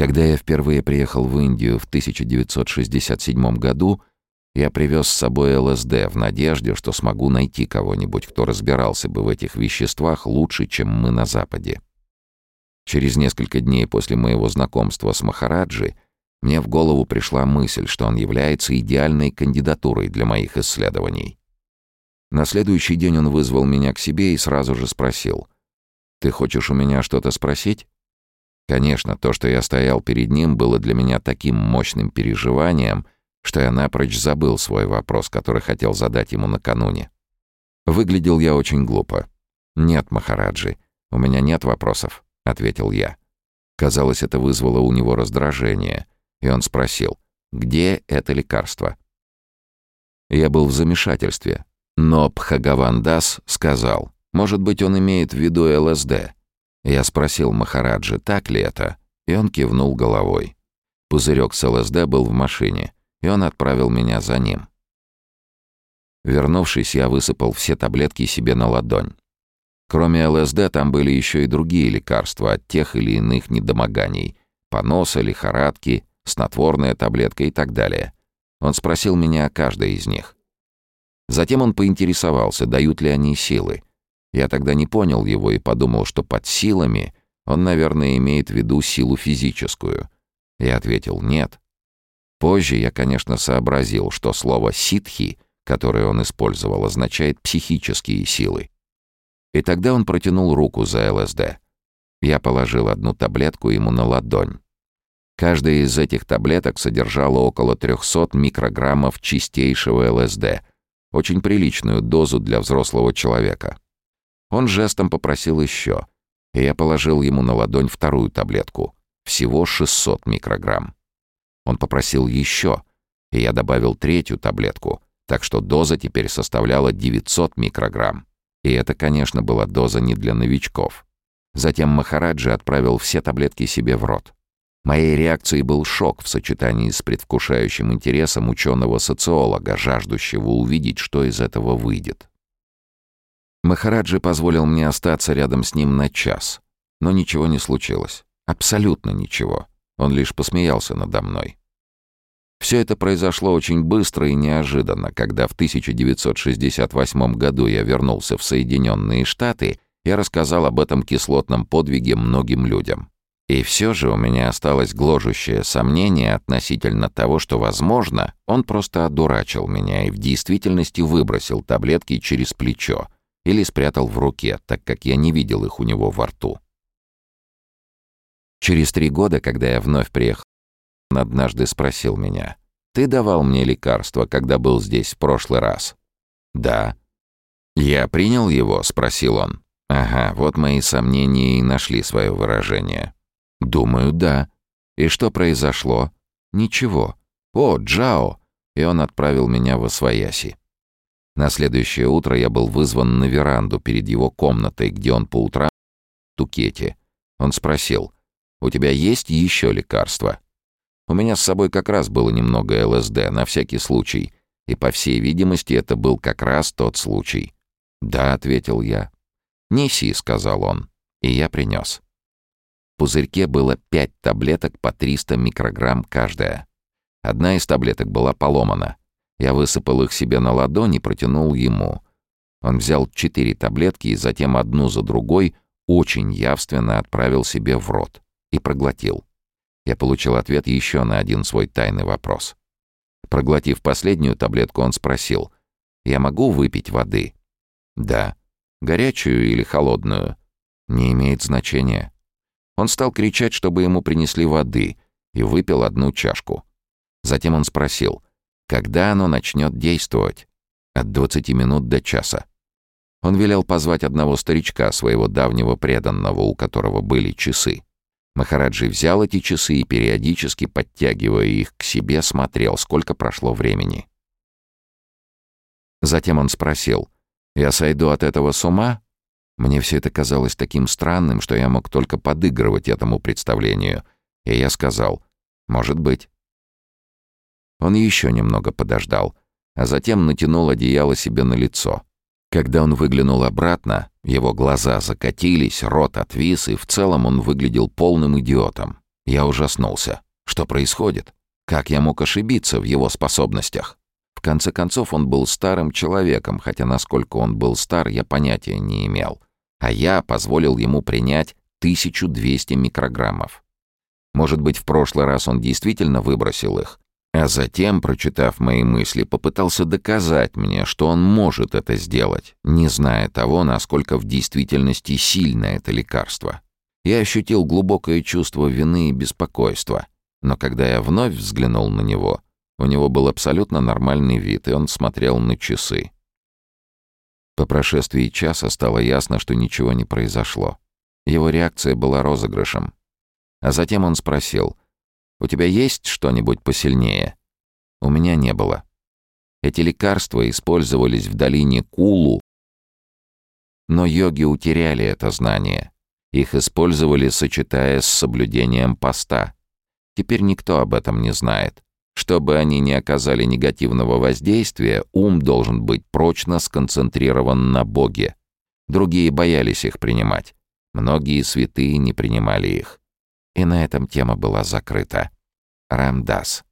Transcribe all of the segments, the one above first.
Когда я впервые приехал в Индию в 1967 году, я привез с собой ЛСД в надежде, что смогу найти кого-нибудь, кто разбирался бы в этих веществах лучше, чем мы на Западе. Через несколько дней после моего знакомства с Махараджи мне в голову пришла мысль, что он является идеальной кандидатурой для моих исследований. На следующий день он вызвал меня к себе и сразу же спросил. «Ты хочешь у меня что-то спросить?» Конечно, то, что я стоял перед ним, было для меня таким мощным переживанием, что я напрочь забыл свой вопрос, который хотел задать ему накануне. Выглядел я очень глупо. «Нет, Махараджи, у меня нет вопросов», — ответил я. Казалось, это вызвало у него раздражение, и он спросил, «Где это лекарство?» Я был в замешательстве, но Пхагавандас сказал, может быть, он имеет в виду ЛСД. Я спросил Махараджи, так ли это, и он кивнул головой. Пузырек с ЛСД был в машине, и он отправил меня за ним. Вернувшись, я высыпал все таблетки себе на ладонь. Кроме ЛСД там были еще и другие лекарства от тех или иных недомоганий. Поноса, лихорадки, снотворная таблетка и так далее. Он спросил меня о каждой из них. Затем он поинтересовался, дают ли они силы. Я тогда не понял его и подумал, что под силами он, наверное, имеет в виду силу физическую. Я ответил «нет». Позже я, конечно, сообразил, что слово «ситхи», которое он использовал, означает «психические силы». И тогда он протянул руку за ЛСД. Я положил одну таблетку ему на ладонь. Каждая из этих таблеток содержала около 300 микрограммов чистейшего ЛСД, очень приличную дозу для взрослого человека. Он жестом попросил еще, и я положил ему на ладонь вторую таблетку, всего 600 микрограмм. Он попросил еще, и я добавил третью таблетку, так что доза теперь составляла 900 микрограмм. И это, конечно, была доза не для новичков. Затем Махараджи отправил все таблетки себе в рот. Моей реакцией был шок в сочетании с предвкушающим интересом ученого-социолога, жаждущего увидеть, что из этого выйдет. Махараджи позволил мне остаться рядом с ним на час, но ничего не случилось. Абсолютно ничего. Он лишь посмеялся надо мной. Все это произошло очень быстро и неожиданно, когда в 1968 году я вернулся в Соединенные Штаты, я рассказал об этом кислотном подвиге многим людям. И все же у меня осталось гложущее сомнение относительно того, что, возможно, он просто одурачил меня и в действительности выбросил таблетки через плечо или спрятал в руке, так как я не видел их у него во рту. Через три года, когда я вновь приехал, он однажды спросил меня, «Ты давал мне лекарство, когда был здесь в прошлый раз?» «Да». «Я принял его?» — спросил он. «Ага, вот мои сомнения и нашли свое выражение». «Думаю, да. И что произошло?» «Ничего. О, Джао!» И он отправил меня в Освояси. На следующее утро я был вызван на веранду перед его комнатой, где он по утрам в тукете. Он спросил, «У тебя есть еще лекарства?» У меня с собой как раз было немного ЛСД, на всякий случай, и, по всей видимости, это был как раз тот случай. «Да», — ответил я. «Неси», — сказал он, и я принес пузырьке было пять таблеток по 300 микрограмм каждая. Одна из таблеток была поломана. Я высыпал их себе на ладонь и протянул ему. Он взял четыре таблетки и затем одну за другой очень явственно отправил себе в рот и проглотил. Я получил ответ еще на один свой тайный вопрос. Проглотив последнюю таблетку, он спросил, «Я могу выпить воды?» «Да». «Горячую или холодную?» «Не имеет значения. Он стал кричать, чтобы ему принесли воды, и выпил одну чашку. Затем он спросил, когда оно начнет действовать? От 20 минут до часа. Он велел позвать одного старичка, своего давнего преданного, у которого были часы. Махараджи взял эти часы и, периодически подтягивая их к себе, смотрел, сколько прошло времени. Затем он спросил, «Я сойду от этого с ума?» Мне все это казалось таким странным, что я мог только подыгрывать этому представлению. И я сказал, «Может быть». Он еще немного подождал, а затем натянул одеяло себе на лицо. Когда он выглянул обратно, его глаза закатились, рот отвис, и в целом он выглядел полным идиотом. Я ужаснулся. Что происходит? Как я мог ошибиться в его способностях? В конце концов, он был старым человеком, хотя насколько он был стар, я понятия не имел. А я позволил ему принять 1200 микрограммов. Может быть, в прошлый раз он действительно выбросил их, а затем, прочитав мои мысли, попытался доказать мне, что он может это сделать, не зная того, насколько в действительности сильно это лекарство. Я ощутил глубокое чувство вины и беспокойства, но когда я вновь взглянул на него, у него был абсолютно нормальный вид, и он смотрел на часы. По прошествии часа стало ясно, что ничего не произошло. Его реакция была розыгрышем. А затем он спросил, «У тебя есть что-нибудь посильнее?» У меня не было. Эти лекарства использовались в долине Кулу, но йоги утеряли это знание. Их использовали, сочетая с соблюдением поста. Теперь никто об этом не знает. Чтобы они не оказали негативного воздействия, ум должен быть прочно сконцентрирован на Боге. Другие боялись их принимать. Многие святые не принимали их. И на этом тема была закрыта. Рамдас.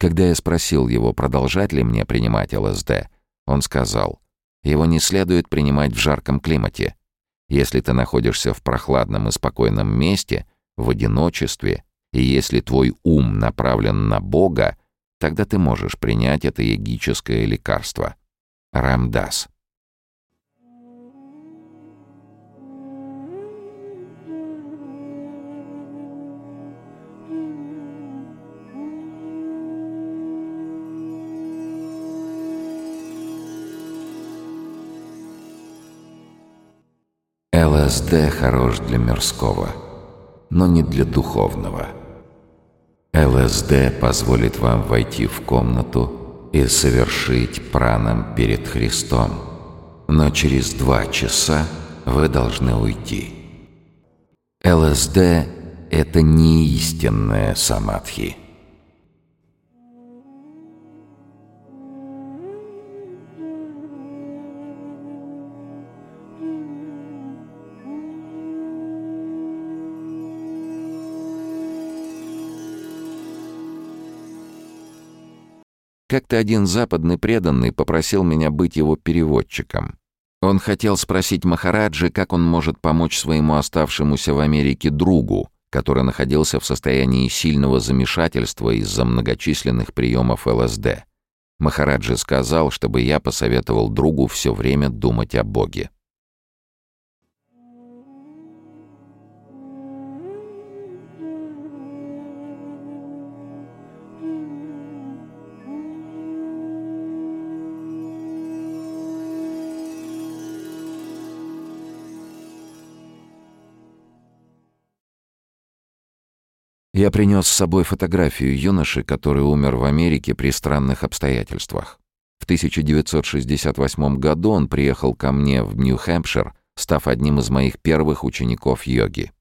Когда я спросил его, продолжать ли мне принимать ЛСД, он сказал, его не следует принимать в жарком климате. Если ты находишься в прохладном и спокойном месте, в одиночестве, и если твой ум направлен на Бога, тогда ты можешь принять это егическое лекарство. Рамдас. ЛСД хорош для мирского, но не для духовного. ЛСД позволит вам войти в комнату и совершить пранам перед Христом, но через два часа вы должны уйти. ЛСД — это не истинная самадхи. Как-то один западный преданный попросил меня быть его переводчиком. Он хотел спросить Махараджи, как он может помочь своему оставшемуся в Америке другу, который находился в состоянии сильного замешательства из-за многочисленных приемов ЛСД. Махараджи сказал, чтобы я посоветовал другу все время думать о Боге. Я принес с собой фотографию юноши, который умер в Америке при странных обстоятельствах. В 1968 году он приехал ко мне в Нью-Хэмпшир, став одним из моих первых учеников йоги.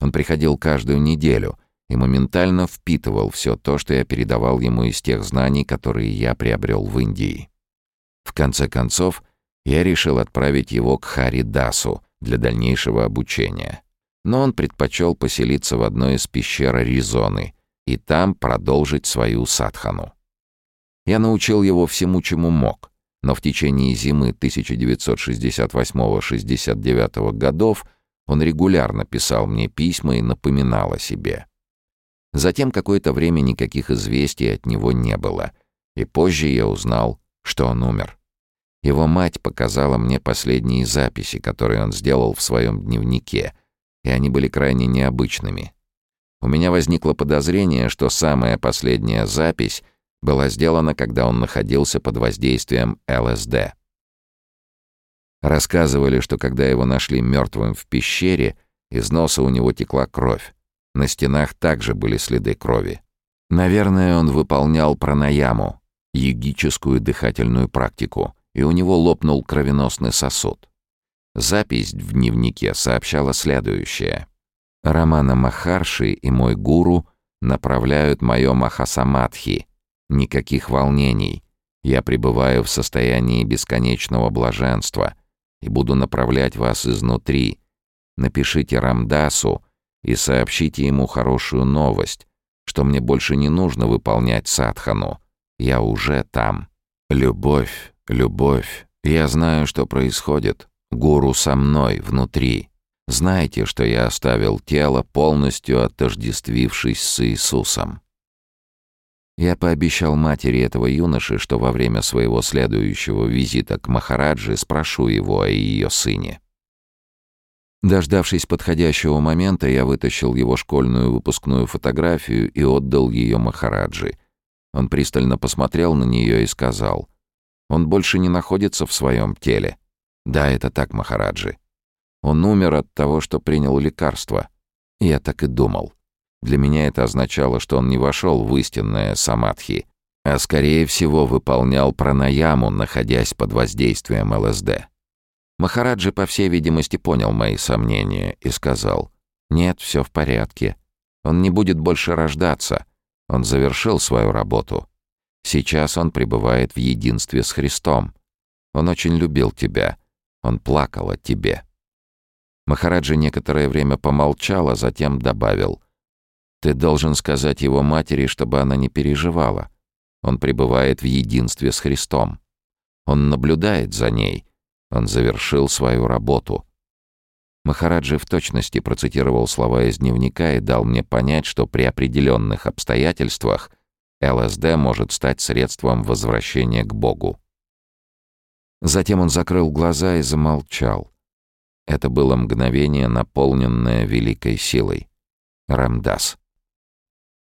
Он приходил каждую неделю и моментально впитывал все то, что я передавал ему из тех знаний, которые я приобрел в Индии. В конце концов, я решил отправить его к Хари Дасу для дальнейшего обучения но он предпочел поселиться в одной из пещер Аризоны и там продолжить свою садхану. Я научил его всему, чему мог, но в течение зимы 1968-69 годов он регулярно писал мне письма и напоминал о себе. Затем какое-то время никаких известий от него не было, и позже я узнал, что он умер. Его мать показала мне последние записи, которые он сделал в своем дневнике — и они были крайне необычными. У меня возникло подозрение, что самая последняя запись была сделана, когда он находился под воздействием ЛСД. Рассказывали, что когда его нашли мертвым в пещере, из носа у него текла кровь. На стенах также были следы крови. Наверное, он выполнял пранаяму, йогическую дыхательную практику, и у него лопнул кровеносный сосуд. Запись в дневнике сообщала следующее. «Романа Махарши и мой гуру направляют мое Махасамадхи. Никаких волнений. Я пребываю в состоянии бесконечного блаженства и буду направлять вас изнутри. Напишите Рамдасу и сообщите ему хорошую новость, что мне больше не нужно выполнять садхану. Я уже там. Любовь, любовь. Я знаю, что происходит. Гуру со мной, внутри. Знаете, что я оставил тело, полностью отождествившись с Иисусом. Я пообещал матери этого юноши, что во время своего следующего визита к Махараджи спрошу его о ее сыне. Дождавшись подходящего момента, я вытащил его школьную выпускную фотографию и отдал ее Махараджи. Он пристально посмотрел на нее и сказал, «Он больше не находится в своем теле». «Да, это так, Махараджи. Он умер от того, что принял лекарство». Я так и думал. Для меня это означало, что он не вошел в истинное самадхи, а скорее всего выполнял пранаяму, находясь под воздействием ЛСД. Махараджи, по всей видимости, понял мои сомнения и сказал, «Нет, все в порядке. Он не будет больше рождаться. Он завершил свою работу. Сейчас он пребывает в единстве с Христом. Он очень любил тебя. Он плакал о тебе». Махараджи некоторое время помолчал, а затем добавил — ты должен сказать его матери, чтобы она не переживала. Он пребывает в единстве с Христом. Он наблюдает за ней. Он завершил свою работу. Махараджи в точности процитировал слова из дневника и дал мне понять, что при определенных обстоятельствах ЛСД может стать средством возвращения к Богу. Затем он закрыл глаза и замолчал. Это было мгновение, наполненное великой силой. Рамдас.